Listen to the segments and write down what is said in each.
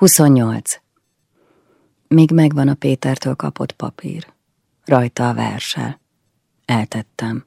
28. Még megvan a Pétertől kapott papír. Rajta a versel. Eltettem.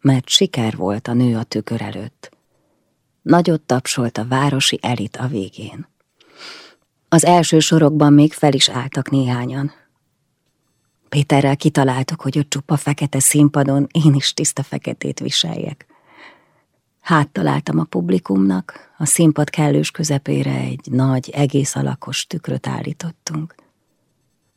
Mert siker volt a nő a tükör előtt. Nagyot tapsolt a városi elit a végén. Az első sorokban még fel is álltak néhányan. Péterrel kitaláltuk, hogy a csupa fekete színpadon én is tiszta feketét viseljek. Hát találtam a publikumnak, a színpad kellős közepére egy nagy, egész alakos tükröt állítottunk.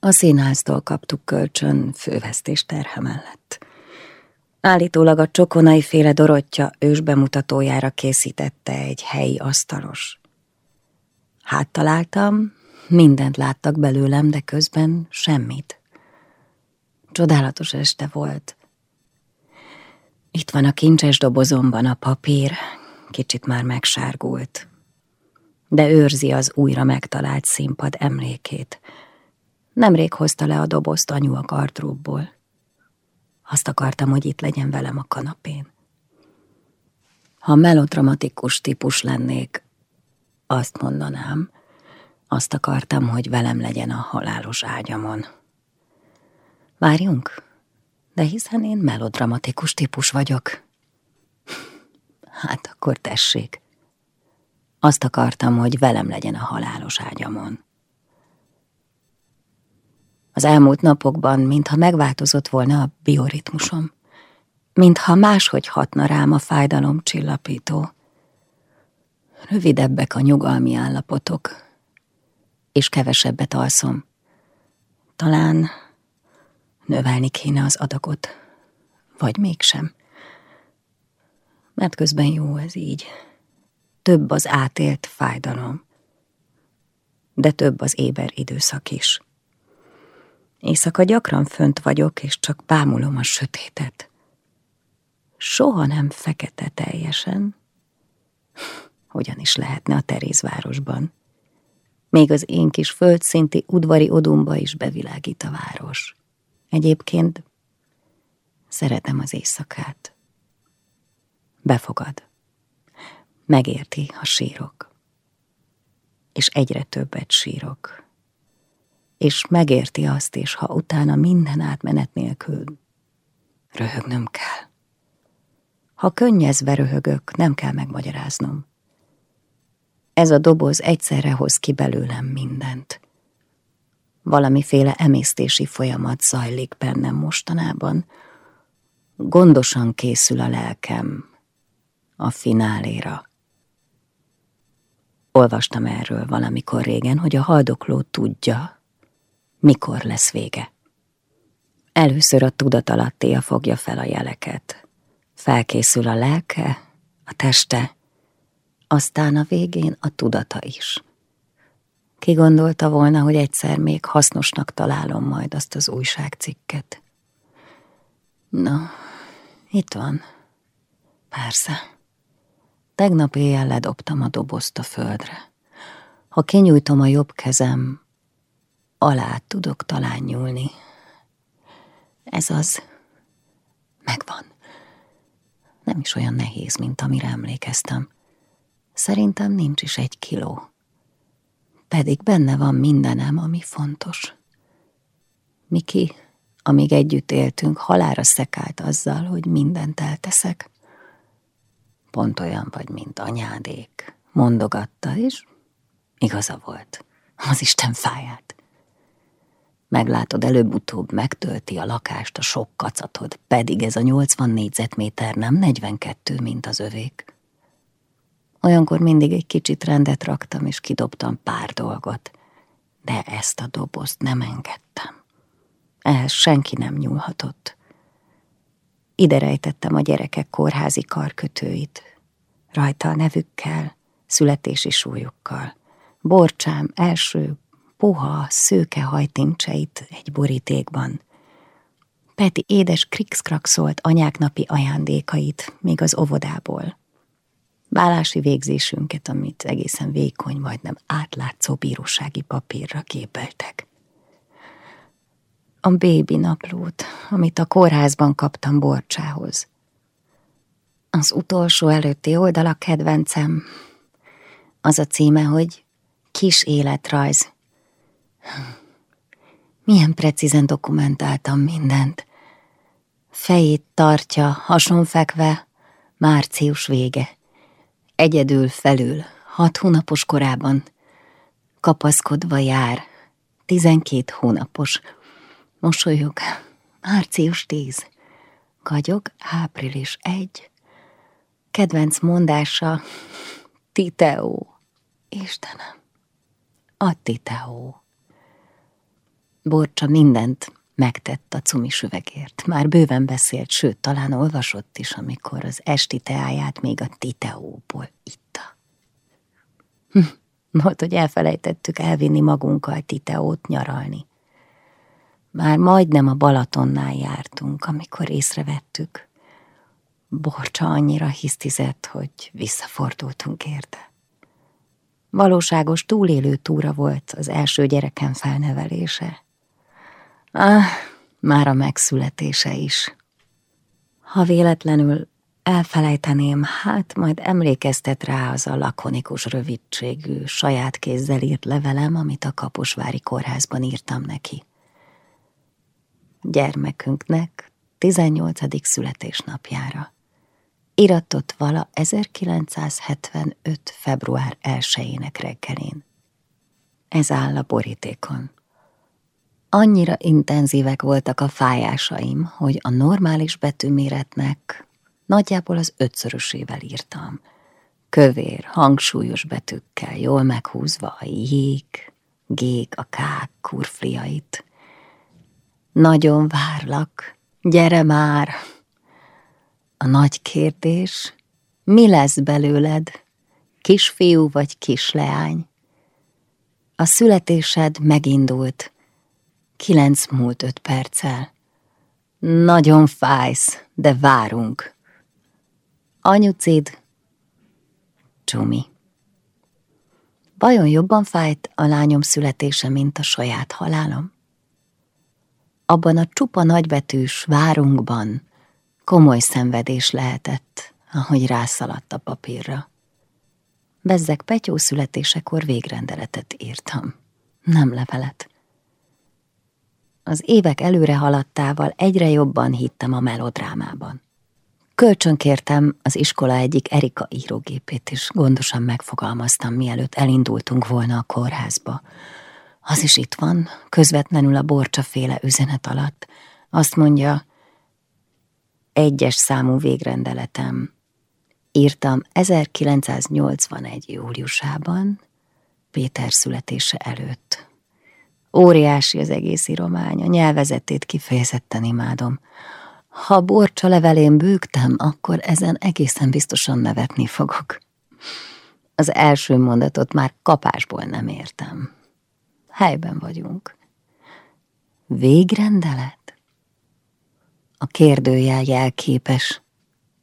A színháztól kaptuk kölcsön fővesztés terhe mellett. Állítólag a csokonai féle Dorottya ős bemutatójára készítette egy helyi asztalos. Hát találtam, mindent láttak belőlem, de közben semmit. Csodálatos este volt. Van a kincses dobozomban a papír, kicsit már megsárgult, de őrzi az újra megtalált színpad emlékét. Nemrég hozta le a dobozt anyu a gardróbból. Azt akartam, hogy itt legyen velem a kanapén. Ha melodramatikus típus lennék, azt mondanám, azt akartam, hogy velem legyen a halálos ágyamon. Várjunk, de hiszen én melodramatikus típus vagyok. Hát akkor tessék. Azt akartam, hogy velem legyen a halálos ágyamon. Az elmúlt napokban, mintha megváltozott volna a bioritmusom, mintha máshogy hatna rám a fájdalom csillapító. Rövidebbek a nyugalmi állapotok, és kevesebbet alszom. Talán növelni kéne az adagot, vagy mégsem. Mert közben jó ez így. Több az átélt fájdalom, de több az éber időszak is. Éjszaka gyakran fönt vagyok, és csak bámulom a sötétet. Soha nem fekete teljesen. Hogyan is lehetne a Terézvárosban? Még az én kis földszinti udvari odumba is bevilágít a város. Egyébként szeretem az éjszakát. Befogad. Megérti, ha sírok. És egyre többet sírok. És megérti azt is, ha utána minden átmenet nélkül röhögnöm kell. Ha könnyezve röhögök, nem kell megmagyaráznom. Ez a doboz egyszerre hoz ki belőlem mindent. Valamiféle emésztési folyamat zajlik bennem mostanában. Gondosan készül a lelkem a fináléra. Olvastam erről valamikor régen, hogy a haldokló tudja, mikor lesz vége. Először a tudatalattia fogja fel a jeleket. Felkészül a lelke, a teste, aztán a végén a tudata is. Ki gondolta volna, hogy egyszer még hasznosnak találom majd azt az újságcikket. Na, itt van. Persze. Tegnap éjjel ledobtam a dobozt a földre. Ha kinyújtom a jobb kezem, alá tudok talán nyúlni. Ez az. Megvan. Nem is olyan nehéz, mint amire emlékeztem. Szerintem nincs is egy kiló. Pedig benne van mindenem, ami fontos. Miki, amíg együtt éltünk, halára szekált azzal, hogy mindent elteszek. Pont olyan vagy, mint anyádék, mondogatta, és igaza volt. Az Isten fáját. Meglátod, előbb-utóbb megtölti a lakást a sok kacatod, pedig ez a 80 négyzetméter nem 42, mint az övék. Olyankor mindig egy kicsit rendet raktam, és kidobtam pár dolgot. De ezt a dobozt nem engedtem. Ehhez senki nem nyúlhatott. Ide rejtettem a gyerekek kórházi karkötőit. Rajta a nevükkel, születési súlyukkal. Borcsám első, puha, szőke hajtincseit egy borítékban. Peti édes krikszkrakszolt anyák napi ajándékait, még az óvodából vállási végzésünket, amit egészen vékony, majdnem átlátszó bírósági papírra képeltek. A bébi naplót, amit a kórházban kaptam borcsához. Az utolsó előtti oldal a kedvencem. Az a címe, hogy Kis életrajz. Milyen precízen dokumentáltam mindent. Fejét tartja, hasonfekve, március vége. Egyedül felül, hat hónapos korában, kapaszkodva jár, tizenkét hónapos. Mosolyog, március tíz. Kagyog, április egy. Kedvenc mondása, Titeó. Istenem, a Titeó. Borcsa mindent megtett a cumi süvegért. Már bőven beszélt, sőt, talán olvasott is, amikor az esti teáját még a Titeóból itta. Hm, volt, hogy elfelejtettük elvinni magunkkal Titeót nyaralni. Már majdnem a Balatonnál jártunk, amikor észrevettük. Borcsa annyira hisztizett, hogy visszafordultunk érte. Valóságos túlélő túra volt az első gyerekem felnevelése. Ah, már a megszületése is. Ha véletlenül elfelejteném, hát majd emlékeztet rá az a lakonikus rövidségű, saját kézzel írt levelem, amit a Kaposvári kórházban írtam neki. Gyermekünknek 18. születésnapjára. Iratott vala 1975. február 1-ének reggelén. Ez áll a borítékon. Annyira intenzívek voltak a fájásaim, hogy a normális betűméretnek nagyjából az ötszörösével írtam. Kövér, hangsúlyos betűkkel, jól meghúzva a jég, gék, a kák kurfliait. Nagyon várlak, gyere már! A nagy kérdés, mi lesz belőled, kisfiú vagy kisleány? A születésed megindult, kilenc múlt öt perccel. Nagyon fájsz, de várunk. Anyucid, Csumi. Vajon jobban fájt a lányom születése, mint a saját halálom? Abban a csupa nagybetűs várunkban komoly szenvedés lehetett, ahogy rászaladt a papírra. Bezzek Petyó születésekor végrendeletet írtam, nem levelet. Az évek előre haladtával egyre jobban hittem a melodrámában. Kölcsönkértem az iskola egyik Erika írógépét, és gondosan megfogalmaztam, mielőtt elindultunk volna a kórházba. Az is itt van, közvetlenül a borcsaféle üzenet alatt. Azt mondja, egyes számú végrendeletem. Írtam 1981. júliusában, Péter születése előtt. Óriási az egész íromány, a nyelvezetét kifejezetten imádom. Ha borcsa levelén bőgtem, akkor ezen egészen biztosan nevetni fogok. Az első mondatot már kapásból nem értem. Helyben vagyunk. Végrendelet? A kérdőjel jelképes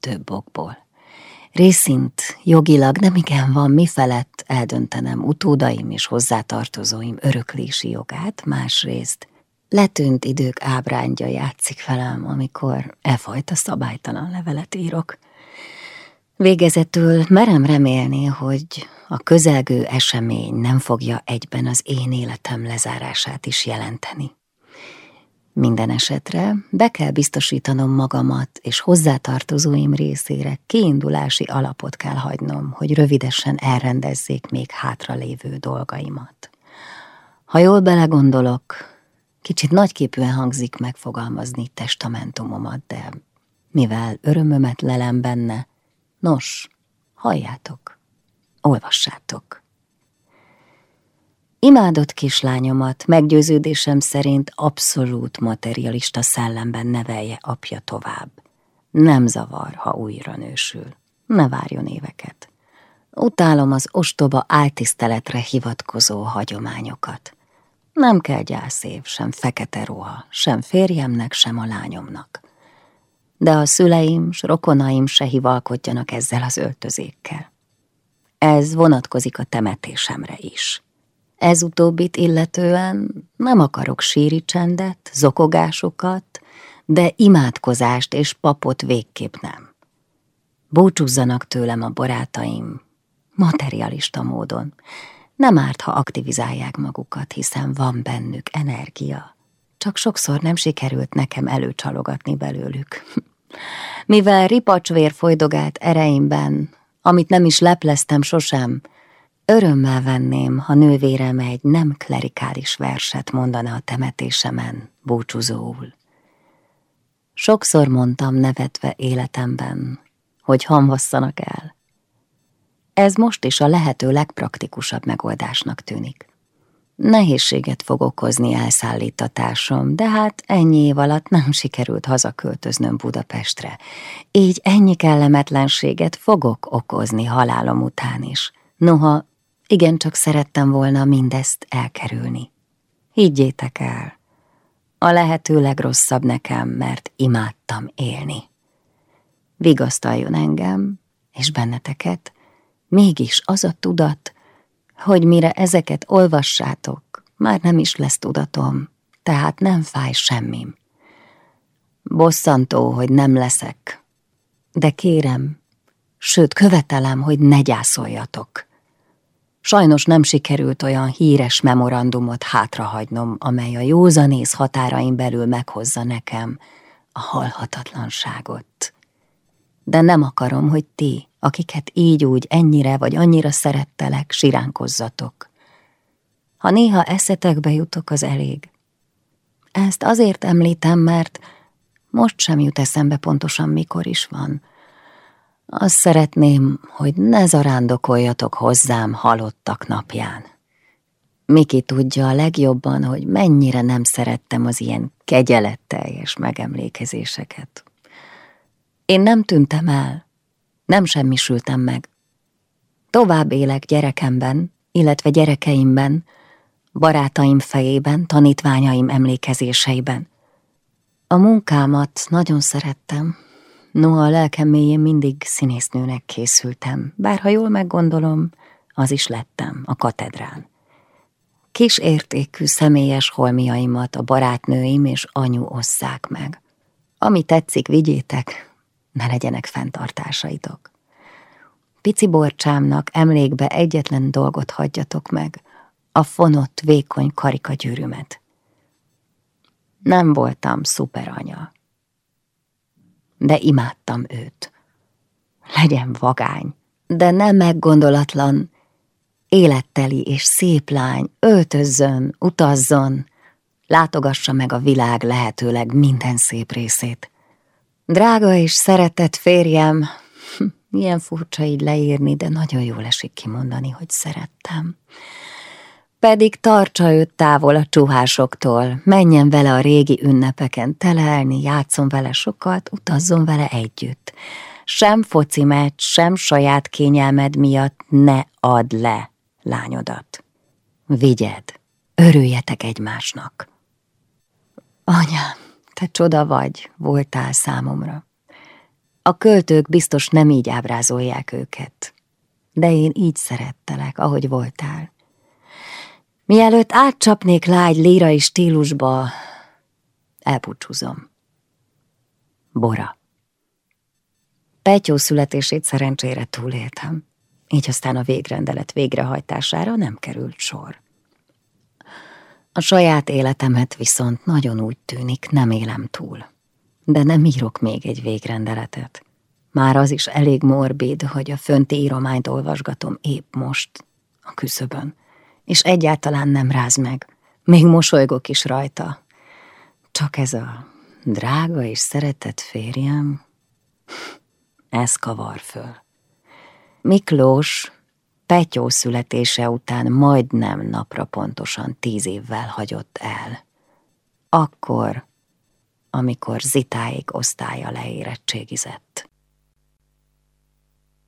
több okból. Részint jogilag nem igen van mi felett eldöntenem utódaim és hozzátartozóim öröklési jogát, másrészt letűnt idők ábrándja játszik velem, amikor e fajta szabálytalan levelet írok. Végezetül merem remélni, hogy a közelgő esemény nem fogja egyben az én életem lezárását is jelenteni. Minden esetre be kell biztosítanom magamat, és hozzátartozóim részére kiindulási alapot kell hagynom, hogy rövidesen elrendezzék még hátralévő dolgaimat. Ha jól belegondolok, kicsit nagyképűen hangzik megfogalmazni testamentumomat, de mivel örömömet lelem benne, nos, halljátok, olvassátok. Imádott kislányomat meggyőződésem szerint abszolút materialista szellemben nevelje apja tovább. Nem zavar, ha újra nősül. Ne várjon éveket. Utálom az ostoba áltiszteletre hivatkozó hagyományokat. Nem kell gyászév, sem fekete ruha, sem férjemnek, sem a lányomnak. De a szüleim s rokonaim se hivalkodjanak ezzel az öltözékkel. Ez vonatkozik a temetésemre is. Ez utóbbit illetően nem akarok síri csendet, zokogásokat, de imádkozást és papot végképp nem. Búcsúzzanak tőlem a barátaim, materialista módon. Nem árt, ha aktivizálják magukat, hiszen van bennük energia. Csak sokszor nem sikerült nekem előcsalogatni belőlük. Mivel ripacsvér folydogált ereimben, amit nem is lepleztem sosem, örömmel venném, ha nővérem egy nem klerikális verset mondana a temetésemen, búcsúzóul. Sokszor mondtam nevetve életemben, hogy hamvasszanak el. Ez most is a lehető legpraktikusabb megoldásnak tűnik. Nehézséget fog okozni elszállítatásom, de hát ennyi év alatt nem sikerült hazaköltöznöm Budapestre. Így ennyi kellemetlenséget fogok okozni halálom után is. Noha igencsak szerettem volna mindezt elkerülni. Higgyétek el, a lehető legrosszabb nekem, mert imádtam élni. Vigasztaljon engem, és benneteket, mégis az a tudat, hogy mire ezeket olvassátok, már nem is lesz tudatom, tehát nem fáj semmim. Bosszantó, hogy nem leszek, de kérem, sőt követelem, hogy ne gyászoljatok. Sajnos nem sikerült olyan híres memorandumot hátrahagynom, amely a józanész határain belül meghozza nekem a halhatatlanságot. De nem akarom, hogy ti, akiket így úgy ennyire vagy annyira szerettelek, siránkozzatok. Ha néha eszetekbe jutok, az elég. Ezt azért említem, mert most sem jut eszembe pontosan mikor is van. Azt szeretném, hogy ne zarándokoljatok hozzám halottak napján. Miki tudja a legjobban, hogy mennyire nem szerettem az ilyen kegyeletteljes megemlékezéseket. Én nem tűntem el, nem semmisültem meg. Tovább élek gyerekemben, illetve gyerekeimben, barátaim fejében, tanítványaim emlékezéseiben. A munkámat nagyon szerettem, noha a lelkem mélyén mindig színésznőnek készültem, bár ha jól meggondolom, az is lettem a katedrán. Kis értékű személyes holmiaimat a barátnőim és anyu osszák meg. Ami tetszik, vigyétek, ne legyenek fenntartásaitok. Pici borcsámnak emlékbe egyetlen dolgot hagyjatok meg, a fonott, vékony karikagyűrűmet. Nem voltam szuperanya, de imádtam őt. Legyen vagány, de nem meggondolatlan, életteli és szép lány, öltözzön, utazzon, látogassa meg a világ lehetőleg minden szép részét. Drága és szeretett férjem, milyen furcsa így leírni, de nagyon jól esik kimondani, hogy szerettem. Pedig tartsa őt távol a csuhásoktól, menjen vele a régi ünnepeken telelni, játszon vele sokat, utazzon vele együtt. Sem foci meccs, sem saját kényelmed miatt ne add le lányodat. Vigyed, örüljetek egymásnak. Anyám, te csoda vagy, voltál számomra. A költők biztos nem így ábrázolják őket, de én így szerettelek, ahogy voltál. Mielőtt átcsapnék lágy lírai stílusba, elbúcsúzom. Bora. Petyó születését szerencsére túléltem, így aztán a végrendelet végrehajtására nem került sor. A saját életemet viszont nagyon úgy tűnik, nem élem túl. De nem írok még egy végrendeletet. Már az is elég morbid, hogy a fönti írományt olvasgatom épp most, a küszöbön, és egyáltalán nem ráz meg. Még mosolygok is rajta. Csak ez a drága és szeretett férjem, ez kavar föl. Miklós Petyó születése után majdnem napra pontosan tíz évvel hagyott el. Akkor, amikor Zitáig osztálya leérettségizett.